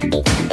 ¡Gracias! you.